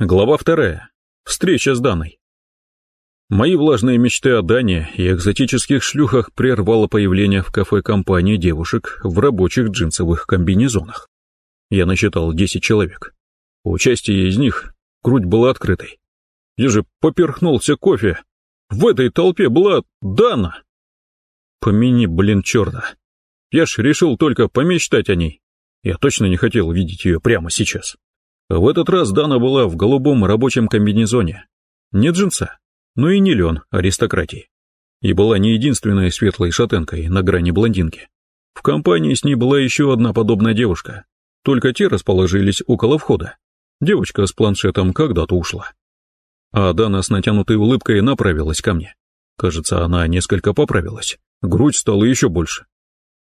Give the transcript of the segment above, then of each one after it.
Глава вторая. Встреча с Даной. Мои влажные мечты о Дане и экзотических шлюхах прервало появление в кафе компании девушек в рабочих джинсовых комбинезонах. Я насчитал 10 человек. У части из них грудь была открытой. Я же поперхнулся кофе. В этой толпе была Дана. Помяни, блин, черта. Я ж решил только помечтать о ней. Я точно не хотел видеть ее прямо сейчас. В этот раз Дана была в голубом рабочем комбинезоне. Не джинса, но и не лен аристократии. И была не единственной светлой шатенкой на грани блондинки. В компании с ней была еще одна подобная девушка, только те расположились около входа. Девочка с планшетом когда-то ушла. А Дана с натянутой улыбкой направилась ко мне. Кажется, она несколько поправилась, грудь стала еще больше.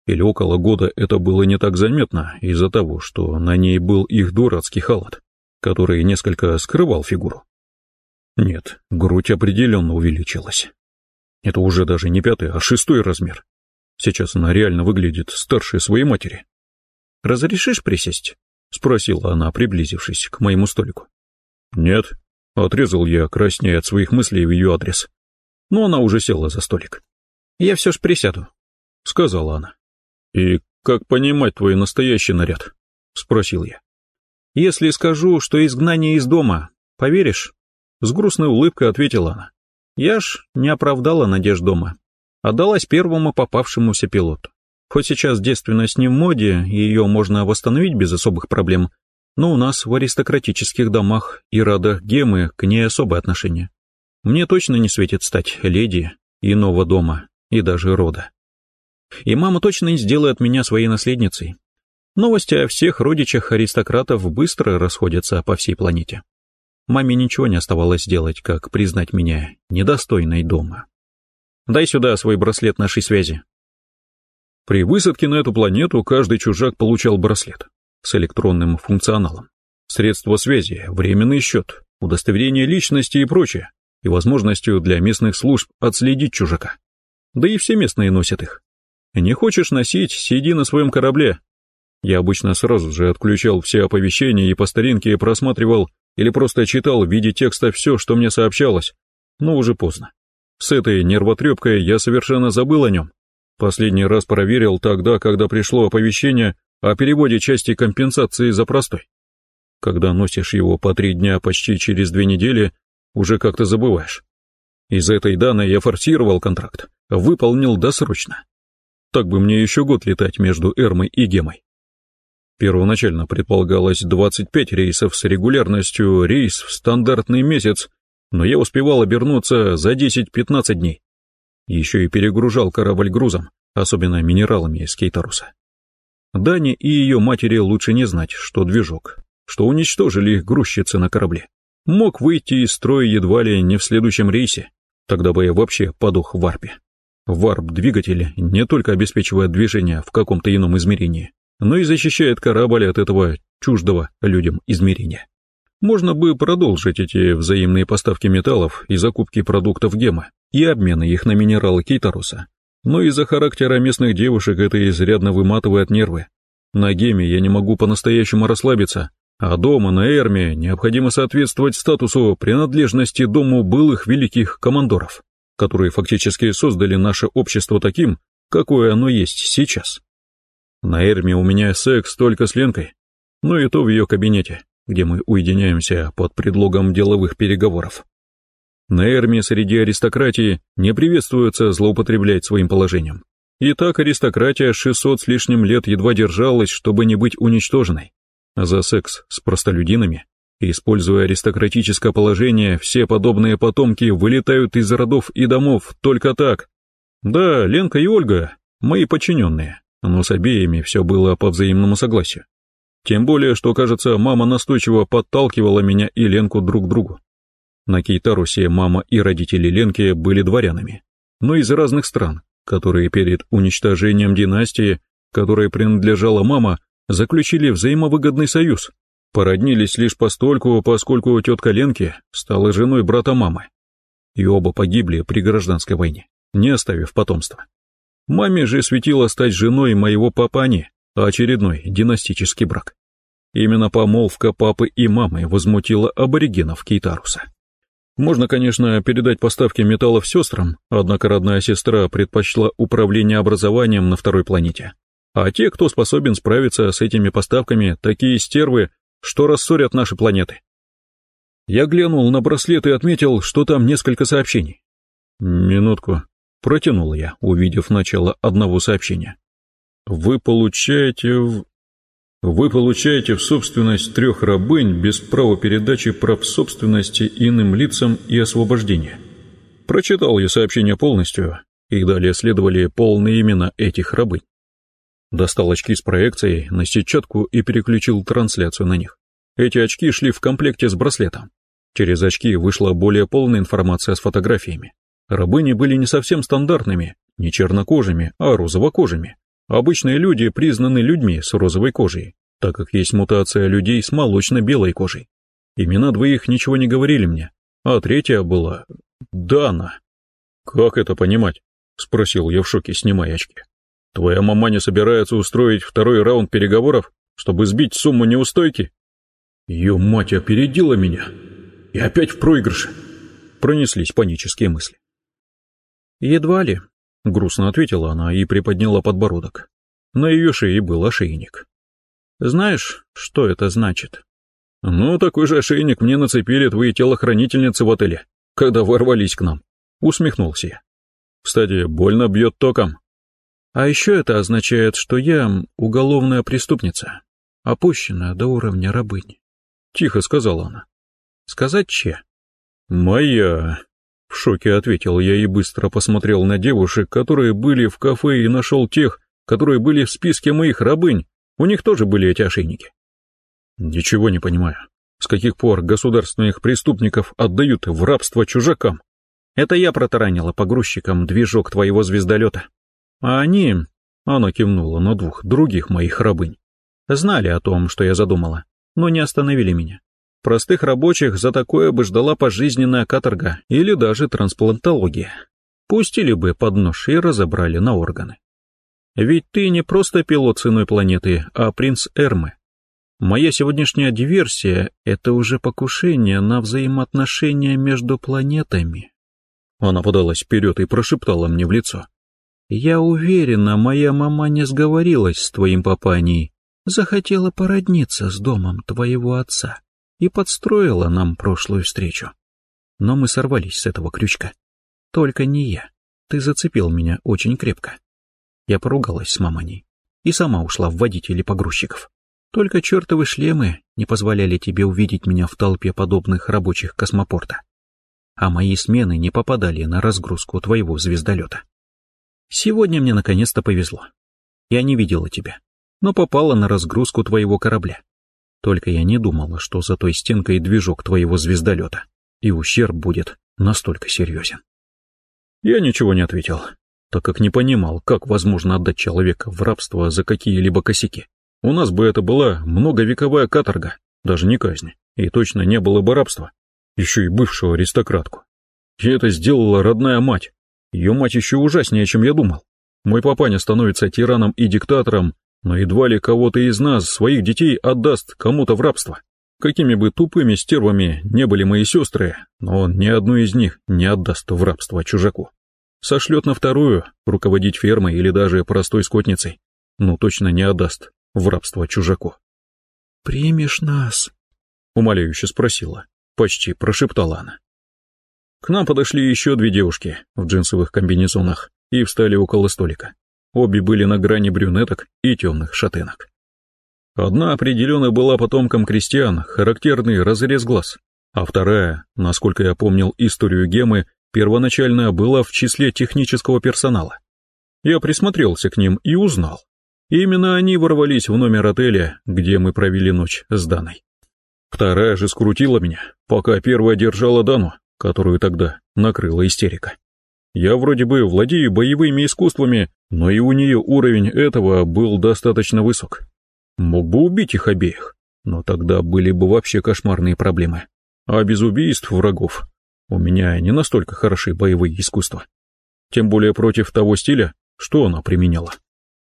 Или около года это было не так заметно из-за того, что на ней был их дурацкий халат, который несколько скрывал фигуру. Нет, грудь определенно увеличилась. Это уже даже не пятый, а шестой размер. Сейчас она реально выглядит старше своей матери. «Разрешишь присесть?» — спросила она, приблизившись к моему столику. «Нет», — отрезал я, краснея от своих мыслей в ее адрес. Но она уже села за столик. «Я все ж присяду», — сказала она. «И как понимать твой настоящий наряд?» — спросил я. «Если скажу, что изгнание из дома, поверишь?» С грустной улыбкой ответила она. «Я ж не оправдала надежд дома. Отдалась первому попавшемуся пилоту. Хоть сейчас девственность не в моде, и ее можно восстановить без особых проблем, но у нас в аристократических домах и радах гемы к ней особое отношение. Мне точно не светит стать леди иного дома и даже рода. И мама точно не сделает меня своей наследницей. Новости о всех родичах аристократов быстро расходятся по всей планете. Маме ничего не оставалось делать, как признать меня недостойной дома. Дай сюда свой браслет нашей связи. При высадке на эту планету каждый чужак получал браслет с электронным функционалом, средства связи, временный счет, удостоверение личности и прочее, и возможностью для местных служб отследить чужака. Да и все местные носят их. Не хочешь носить, сиди на своем корабле. Я обычно сразу же отключал все оповещения и по старинке просматривал или просто читал в виде текста все, что мне сообщалось, но уже поздно. С этой нервотрепкой я совершенно забыл о нем. Последний раз проверил тогда, когда пришло оповещение о переводе части компенсации за простой. Когда носишь его по три дня почти через две недели, уже как-то забываешь. Из этой данной я форсировал контракт, выполнил досрочно. Так бы мне еще год летать между Эрмой и Гемой. Первоначально предполагалось 25 рейсов с регулярностью рейс в стандартный месяц, но я успевал обернуться за 10-15 дней. Еще и перегружал корабль грузом, особенно минералами из Кейтаруса. Дане и ее матери лучше не знать, что движок, что уничтожили их грузчицы на корабле. Мог выйти из строя едва ли не в следующем рейсе, тогда бы я вообще подох в варпе. Варп-двигатель не только обеспечивает движение в каком-то ином измерении, но и защищает корабль от этого чуждого людям измерения. Можно бы продолжить эти взаимные поставки металлов и закупки продуктов гема и обмены их на минералы Кейтаруса, но из-за характера местных девушек это изрядно выматывает нервы. На геме я не могу по-настоящему расслабиться, а дома на Эрме необходимо соответствовать статусу принадлежности дому былых великих командоров которые фактически создали наше общество таким, какое оно есть сейчас. На Эрме у меня секс только с Ленкой, но и то в ее кабинете, где мы уединяемся под предлогом деловых переговоров. На Эрме среди аристократии не приветствуется злоупотреблять своим положением. И так аристократия 600 с лишним лет едва держалась, чтобы не быть уничтоженной. А за секс с простолюдинами Используя аристократическое положение, все подобные потомки вылетают из родов и домов только так. Да, Ленка и Ольга — мои подчиненные, но с обеими все было по взаимному согласию. Тем более, что, кажется, мама настойчиво подталкивала меня и Ленку друг к другу. На Кейтарусе мама и родители Ленки были дворянами, но из разных стран, которые перед уничтожением династии, которой принадлежала мама, заключили взаимовыгодный союз, Породнились лишь постольку, поскольку тетка Ленки стала женой брата мамы. И оба погибли при гражданской войне, не оставив потомства. Маме же светило стать женой моего папани, а очередной династический брак. Именно помолвка папы и мамы возмутила аборигенов Кейтаруса. Можно, конечно, передать поставки металлов сестрам, однако родная сестра предпочла управление образованием на второй планете. А те, кто способен справиться с этими поставками, такие стервы, что рассорят наши планеты. Я глянул на браслет и отметил, что там несколько сообщений. Минутку. Протянул я, увидев начало одного сообщения. Вы получаете в... Вы получаете в собственность трех рабынь без права передачи прав собственности иным лицам и освобождения. Прочитал я сообщение полностью, и далее следовали полные имена этих рабынь. Достал очки с проекцией на сетчатку и переключил трансляцию на них. Эти очки шли в комплекте с браслетом. Через очки вышла более полная информация с фотографиями. Рабыни были не совсем стандартными, не чернокожими, а розовокожими. Обычные люди признаны людьми с розовой кожей, так как есть мутация людей с молочно-белой кожей. Имена двоих ничего не говорили мне, а третья была Дана. «Как это понимать?» — спросил я в шоке, снимая очки. «Твоя мама не собирается устроить второй раунд переговоров, чтобы сбить сумму неустойки?» Ее мать опередила меня. И опять в проигрыше. Пронеслись панические мысли. «Едва ли», — грустно ответила она и приподняла подбородок. На ее шее был ошейник. «Знаешь, что это значит?» «Ну, такой же ошейник мне нацепили твои телохранительницы в отеле, когда ворвались к нам», — усмехнулся я. «Кстати, больно бьет током». «А еще это означает, что я уголовная преступница, опущенная до уровня рабыни», — тихо сказала она. «Сказать че?» «Моя», в шоке ответил я и быстро посмотрел на девушек, которые были в кафе и нашел тех, которые были в списке моих рабынь. У них тоже были эти ошейники. Ничего не понимаю. С каких пор государственных преступников отдают в рабство чужакам? Это я протаранила погрузчикам движок твоего звездолета. А они, она кивнула на двух других моих рабынь, знали о том, что я задумала, но не остановили меня. Простых рабочих за такое бы ждала пожизненная каторга или даже трансплантология. Пустили бы под нож и разобрали на органы. Ведь ты не просто пилот с планеты, а принц Эрмы. Моя сегодняшняя диверсия — это уже покушение на взаимоотношения между планетами. Она подалась вперед и прошептала мне в лицо. Я уверена, моя мама не сговорилась с твоим папаней, захотела породниться с домом твоего отца и подстроила нам прошлую встречу. Но мы сорвались с этого крючка. Только не я. Ты зацепил меня очень крепко. Я поругалась с маманей и сама ушла в водители погрузчиков. Только чертовы шлемы не позволяли тебе увидеть меня в толпе подобных рабочих космопорта. А мои смены не попадали на разгрузку твоего звездолета. Сегодня мне наконец-то повезло. Я не видела тебя, но попала на разгрузку твоего корабля. Только я не думала, что за той стенкой движок твоего звездолета, и ущерб будет настолько серьезен. Я ничего не ответил, так как не понимал, как возможно отдать человека в рабство за какие-либо косяки. У нас бы это была многовековая каторга, даже не казнь, и точно не было бы рабства, еще и бывшую аристократку. И это сделала родная мать. Ее мать еще ужаснее, чем я думал. Мой папаня становится тираном и диктатором но едва ли кого-то из нас, своих детей, отдаст кому-то в рабство. Какими бы тупыми стервами не были мои сестры, но он ни одну из них не отдаст в рабство чужаку. Сошлет на вторую, руководить фермой или даже простой скотницей, но точно не отдаст в рабство чужаку. «Примешь нас?» — умоляюще спросила, почти прошептала она. К нам подошли еще две девушки в джинсовых комбинезонах и встали около столика. Обе были на грани брюнеток и темных шатенок. Одна определенно была потомком крестьян, характерный разрез глаз, а вторая, насколько я помнил историю Гемы, первоначально была в числе технического персонала. Я присмотрелся к ним и узнал. Именно они ворвались в номер отеля, где мы провели ночь с Даной. Вторая же скрутила меня, пока первая держала Дану, которую тогда накрыла истерика. Я вроде бы владею боевыми искусствами, но и у нее уровень этого был достаточно высок. Мог бы убить их обеих, но тогда были бы вообще кошмарные проблемы. А без убийств врагов у меня не настолько хороши боевые искусства. Тем более против того стиля, что она применяла.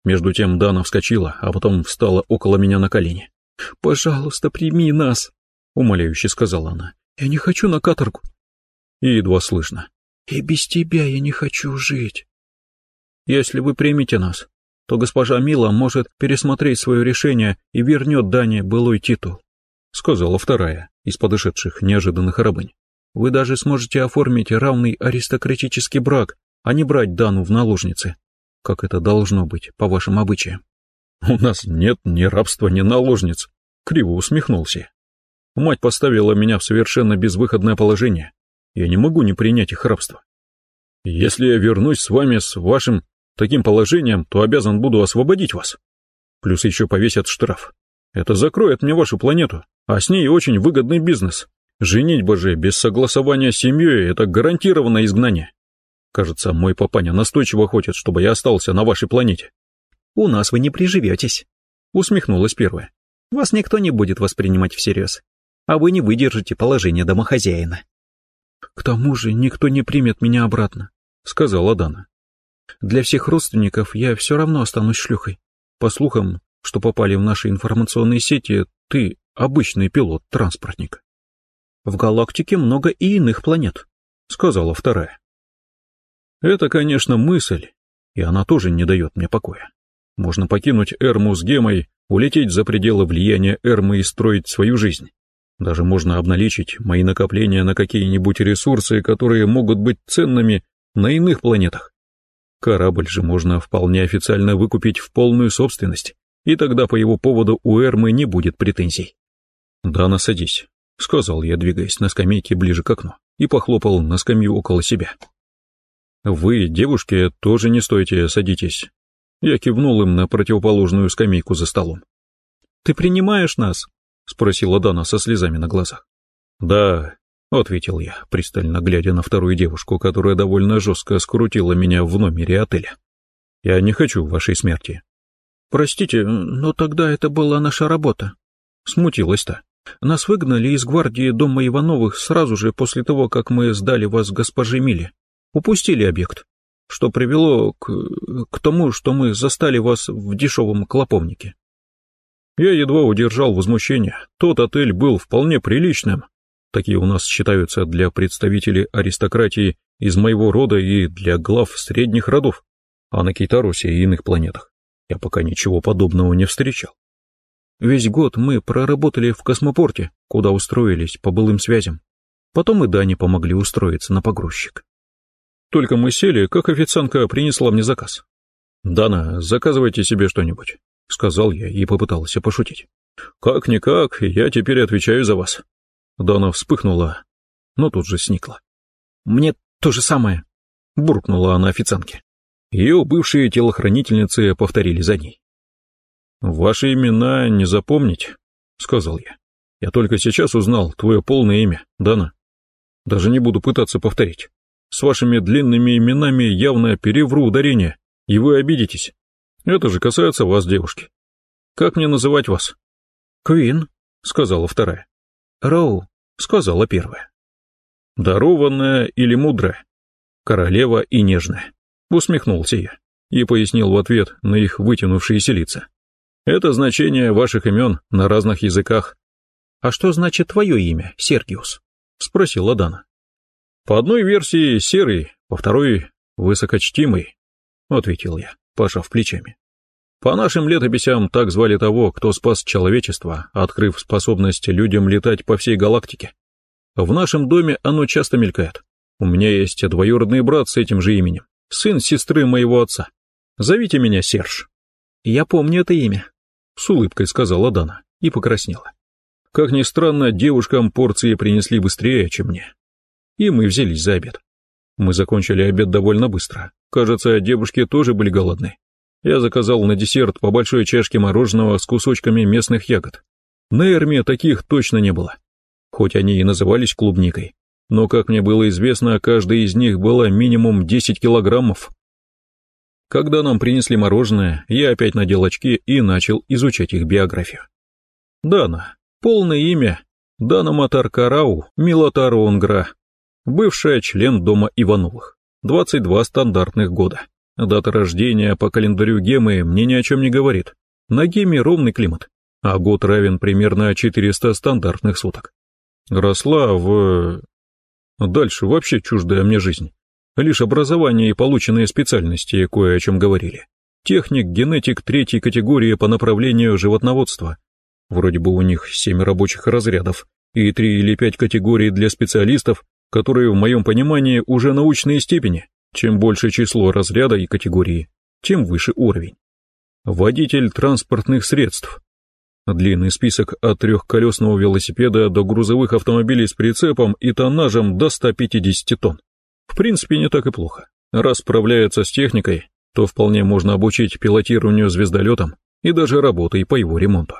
Между тем Дана вскочила, а потом встала около меня на колени. «Пожалуйста, прими нас», — умоляюще сказала она. «Я не хочу на каторгу». И едва слышно. «И без тебя я не хочу жить». «Если вы примете нас, то госпожа Мила может пересмотреть свое решение и вернет Дане былой титул», — сказала вторая из подошедших неожиданных рабынь. «Вы даже сможете оформить равный аристократический брак, а не брать Дану в наложницы, как это должно быть по вашим обычаям». «У нас нет ни рабства, ни наложниц», — криво усмехнулся. «Мать поставила меня в совершенно безвыходное положение. Я не могу не принять их рабство. Если я вернусь с вами с вашим таким положением, то обязан буду освободить вас. Плюс еще повесят штраф. Это закроет мне вашу планету, а с ней очень выгодный бизнес. Женитьба же без согласования с семьей – это гарантированное изгнание. Кажется, мой папаня настойчиво хочет, чтобы я остался на вашей планете. У нас вы не приживетесь, усмехнулась первая. Вас никто не будет воспринимать всерьез, а вы не выдержите положение домохозяина. К тому же никто не примет меня обратно, сказала Дана. Для всех родственников я все равно останусь шлюхой. По слухам, что попали в наши информационные сети, ты обычный пилот-транспортник. В галактике много и иных планет, сказала вторая. Это, конечно, мысль, и она тоже не дает мне покоя. Можно покинуть Эрму с Гемой, улететь за пределы влияния Эрмы и строить свою жизнь. Даже можно обналичить мои накопления на какие-нибудь ресурсы, которые могут быть ценными на иных планетах. Корабль же можно вполне официально выкупить в полную собственность, и тогда по его поводу у Эрмы не будет претензий. «Дана, садись», — сказал я, двигаясь на скамейке ближе к окну, и похлопал на скамью около себя. «Вы, девушки, тоже не стойте, садитесь». Я кивнул им на противоположную скамейку за столом. «Ты принимаешь нас?» — спросила Дана со слезами на глазах. «Да, — ответил я, пристально глядя на вторую девушку, которая довольно жестко скрутила меня в номере отеля. «Я не хочу вашей смерти». «Простите, но тогда это была наша работа», — смутилась-то. «Нас выгнали из гвардии дома Ивановых сразу же после того, как мы сдали вас госпоже Миле. Упустили объект, что привело к... к тому, что мы застали вас в дешевом клоповнике». Я едва удержал возмущение. Тот отель был вполне приличным, Такие у нас считаются для представителей аристократии из моего рода и для глав средних родов, а на Кейтарусе и иных планетах я пока ничего подобного не встречал. Весь год мы проработали в космопорте, куда устроились по былым связям. Потом и Дане помогли устроиться на погрузчик. Только мы сели, как официантка принесла мне заказ. «Дана, заказывайте себе что-нибудь», — сказал я и попытался пошутить. «Как-никак, я теперь отвечаю за вас. Дана вспыхнула, но тут же сникла. «Мне то же самое», — буркнула она официантке. Ее бывшие телохранительницы повторили за ней. «Ваши имена не запомнить», — сказал я. «Я только сейчас узнал твое полное имя, Дана. Даже не буду пытаться повторить. С вашими длинными именами явно перевру ударение, и вы обидитесь. Это же касается вас, девушки. Как мне называть вас?» «Квин», — сказала вторая. «Роу», сказала первая. «Дарованная или мудрая? Королева и нежная», — усмехнулся я и пояснил в ответ на их вытянувшиеся лица. «Это значение ваших имен на разных языках». «А что значит твое имя, Сергиус?» — спросила Дана. «По одной версии серый, по второй высокочтимый», — ответил я, пожав плечами. По нашим летописям так звали того, кто спас человечество, открыв способность людям летать по всей галактике. В нашем доме оно часто мелькает. У меня есть двоюродный брат с этим же именем, сын сестры моего отца. Зовите меня Серж. Я помню это имя, с улыбкой сказала Дана и покраснела. Как ни странно, девушкам порции принесли быстрее, чем мне. И мы взялись за обед. Мы закончили обед довольно быстро. Кажется, девушки тоже были голодны. Я заказал на десерт по большой чашке мороженого с кусочками местных ягод. На Эрме таких точно не было. Хоть они и назывались клубникой. Но, как мне было известно, каждая из них была минимум 10 килограммов. Когда нам принесли мороженое, я опять надел очки и начал изучать их биографию. Дана. Полное имя. Дана Матаркарау Милотару Онгра. Бывшая член дома Ивановых. 22 стандартных года. Дата рождения по календарю Гемы мне ни о чем не говорит. На Геме ровный климат. а год равен примерно 400 стандартных суток. Росла в... Дальше вообще чуждая мне жизнь. Лишь образование и полученные специальности кое о чем говорили. Техник, генетик третьей категории по направлению животноводства. Вроде бы у них семь рабочих разрядов и три или пять категорий для специалистов, которые в моем понимании уже научные степени. Чем больше число разряда и категории, тем выше уровень. Водитель транспортных средств. Длинный список от трехколесного велосипеда до грузовых автомобилей с прицепом и тоннажем до 150 тонн. В принципе, не так и плохо. Раз справляется с техникой, то вполне можно обучить пилотированию звездолетом и даже работой по его ремонту.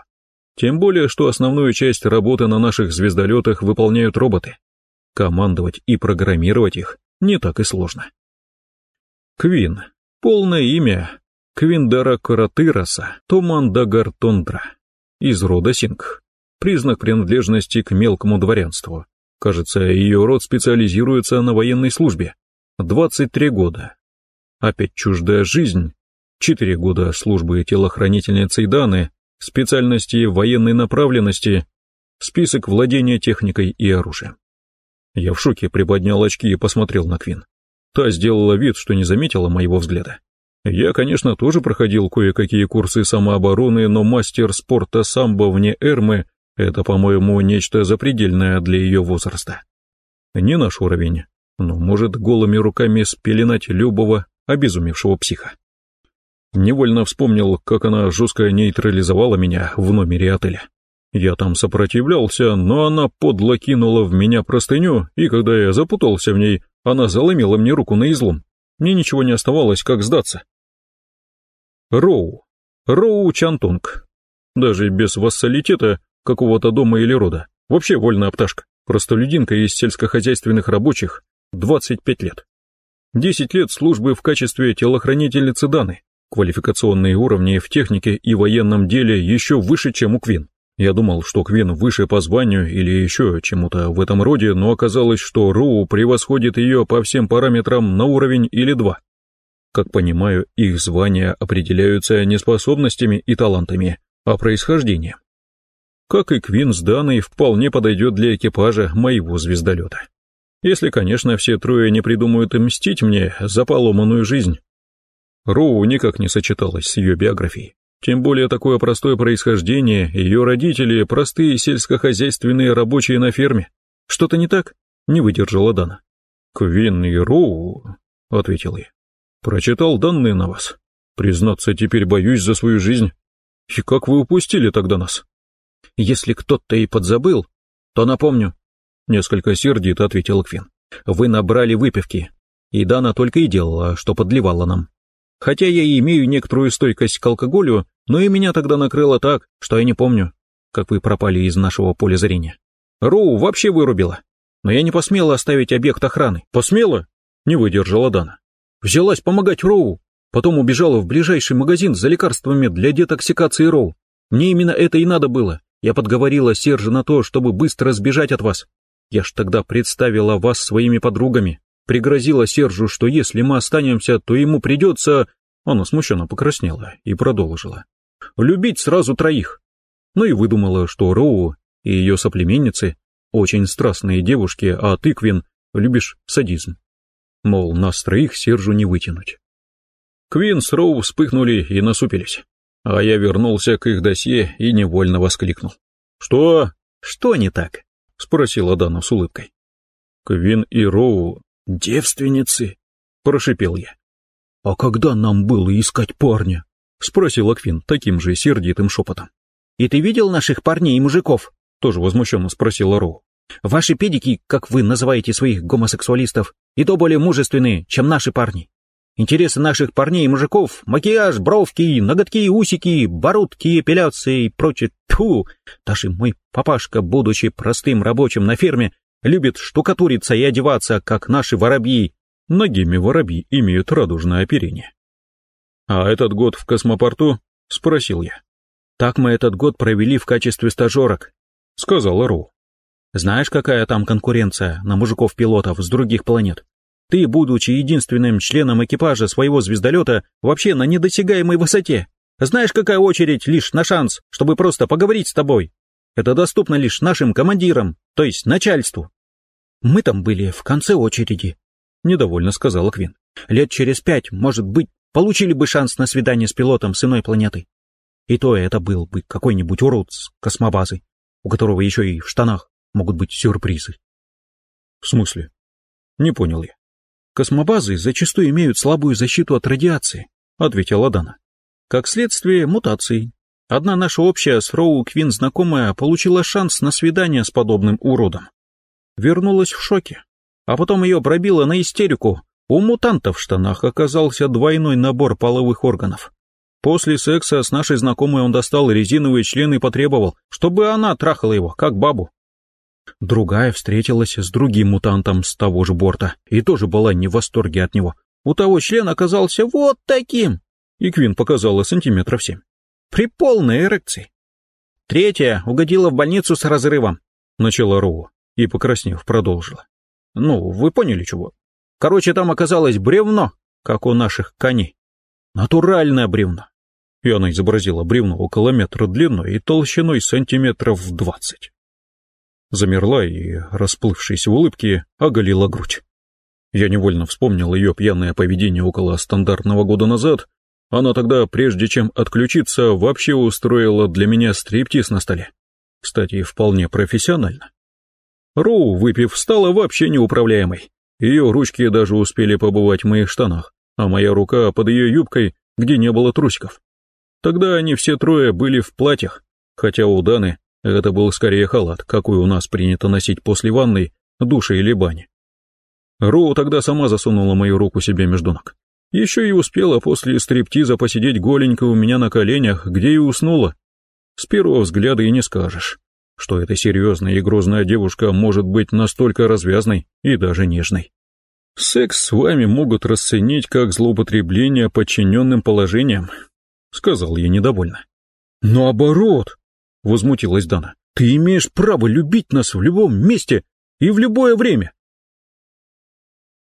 Тем более, что основную часть работы на наших звездолетах выполняют роботы. Командовать и программировать их не так и сложно. Квин. Полное имя Квиндара Каратыраса Томандагар Тондра. Из рода Синг. Признак принадлежности к мелкому дворянству. Кажется, ее род специализируется на военной службе. 23 года. Опять чуждая жизнь. 4 года службы телохранительницей Даны, специальности военной направленности, список владения техникой и оружием. Я в шоке приподнял очки и посмотрел на Квин. Та сделала вид, что не заметила моего взгляда. Я, конечно, тоже проходил кое-какие курсы самообороны, но мастер спорта самбо вне Эрмы это, по-моему, нечто запредельное для ее возраста. Не наш уровень, но может голыми руками спеленать любого обезумевшего психа. Невольно вспомнил, как она жестко нейтрализовала меня в номере отеля. Я там сопротивлялся, но она подло кинула в меня простыню, и когда я запутался в ней, она заломила мне руку на излом. Мне ничего не оставалось, как сдаться. Роу. Роу Чантунг. Даже без вассалитета какого-то дома или рода. Вообще вольная пташка. Простолюдинка из сельскохозяйственных рабочих. 25 лет. 10 лет службы в качестве телохранительницы Даны. Квалификационные уровни в технике и военном деле еще выше, чем у Квин. Я думал, что Квин выше по званию или еще чему-то в этом роде, но оказалось, что Роу превосходит ее по всем параметрам на уровень или два. Как понимаю, их звания определяются не способностями и талантами, а происхождением как и Квин с Даной, вполне подойдет для экипажа моего звездолета. Если, конечно, все трое не придумают мстить мне за поломанную жизнь. Роу никак не сочеталась с ее биографией. Тем более такое простое происхождение, ее родители – простые сельскохозяйственные рабочие на ферме. Что-то не так? Не выдержала Дана. «Квин и Роу», — ответил я. «Прочитал данные на вас. Признаться, теперь боюсь за свою жизнь. И как вы упустили тогда нас?» Если кто-то и подзабыл, то напомню. Несколько сердито ответил Квин. Вы набрали выпивки, и Дана только и делала, что подливала нам. Хотя я и имею некоторую стойкость к алкоголю, но и меня тогда накрыло так, что я не помню, как вы пропали из нашего поля зрения. Роу вообще вырубила, но я не посмела оставить объект охраны. Посмела? Не выдержала Дана. Взялась помогать Роу, потом убежала в ближайший магазин за лекарствами для детоксикации Роу. Мне именно это и надо было. Я подговорила Сержа на то, чтобы быстро сбежать от вас. Я ж тогда представила вас своими подругами. Пригрозила Сержу, что если мы останемся, то ему придется...» Она смущенно покраснела и продолжила. «Любить сразу троих». Ну и выдумала, что Роу и ее соплеменницы очень страстные девушки, а ты, Квин, любишь садизм. Мол, нас троих Сержу не вытянуть. Квин с Роу вспыхнули и насупились. А я вернулся к их досье и невольно воскликнул. «Что? Что не так?» — спросила Дана с улыбкой. «Квин и Роу — девственницы», — прошипел я. «А когда нам было искать парня?» — спросила Квин таким же сердитым шепотом. «И ты видел наших парней и мужиков?» — тоже возмущенно спросила Роу. «Ваши педики, как вы называете своих гомосексуалистов, и то более мужественные, чем наши парни. Интересы наших парней и мужиков, макияж, бровки, ноготки, усики, бородки, эпиляции и прочее. Тьфу! Даже мой папашка, будучи простым рабочим на ферме, любит штукатуриться и одеваться, как наши воробьи. Ногими воробьи имеют радужное оперение. «А этот год в космопорту?» — спросил я. «Так мы этот год провели в качестве стажерок», — сказала Ру. «Знаешь, какая там конкуренция на мужиков-пилотов с других планет? Ты, будучи единственным членом экипажа своего звездолета, вообще на недосягаемой высоте. Знаешь, какая очередь лишь на шанс, чтобы просто поговорить с тобой? Это доступно лишь нашим командирам, то есть начальству. Мы там были в конце очереди, — недовольно сказала Квин. Лет через пять, может быть, получили бы шанс на свидание с пилотом с иной планеты. И то это был бы какой-нибудь урод с космобазы, у которого еще и в штанах могут быть сюрпризы. В смысле? Не понял я. Космобазы зачастую имеют слабую защиту от радиации, ответила Дана. Как следствие, мутации. Одна наша общая с Роу Квин знакомая получила шанс на свидание с подобным уродом. Вернулась в шоке, а потом ее пробило на истерику. У мутантов в штанах оказался двойной набор половых органов. После секса с нашей знакомой он достал резиновые члены и потребовал, чтобы она трахала его, как бабу. Другая встретилась с другим мутантом с того же борта и тоже была не в восторге от него. У того член оказался вот таким. И Квин показала сантиметров семь. При полной эрекции. Третья угодила в больницу с разрывом. Начала Роу и, покраснев, продолжила. Ну, вы поняли чего. Короче, там оказалось бревно, как у наших коней. Натуральное бревно. И она изобразила бревно около метра длиной и толщиной сантиметров в двадцать замерла и, расплывшись в улыбке, оголила грудь. Я невольно вспомнил ее пьяное поведение около стандартного года назад. Она тогда, прежде чем отключиться, вообще устроила для меня стриптиз на столе. Кстати, вполне профессионально. Роу, выпив, стала вообще неуправляемой. Ее ручки даже успели побывать в моих штанах, а моя рука под ее юбкой, где не было трусиков. Тогда они все трое были в платьях, хотя у Даны это был скорее халат, какой у нас принято носить после ванной, душа или бани. Роу тогда сама засунула мою руку себе между ног. Еще и успела после стриптиза посидеть голенько у меня на коленях, где и уснула. С первого взгляда и не скажешь, что эта серьезная и грозная девушка может быть настолько развязной и даже нежной. Секс с вами могут расценить как злоупотребление подчиненным положением, сказал я недовольно. Наоборот, — возмутилась Дана. «Ты имеешь право любить нас в любом месте и в любое время.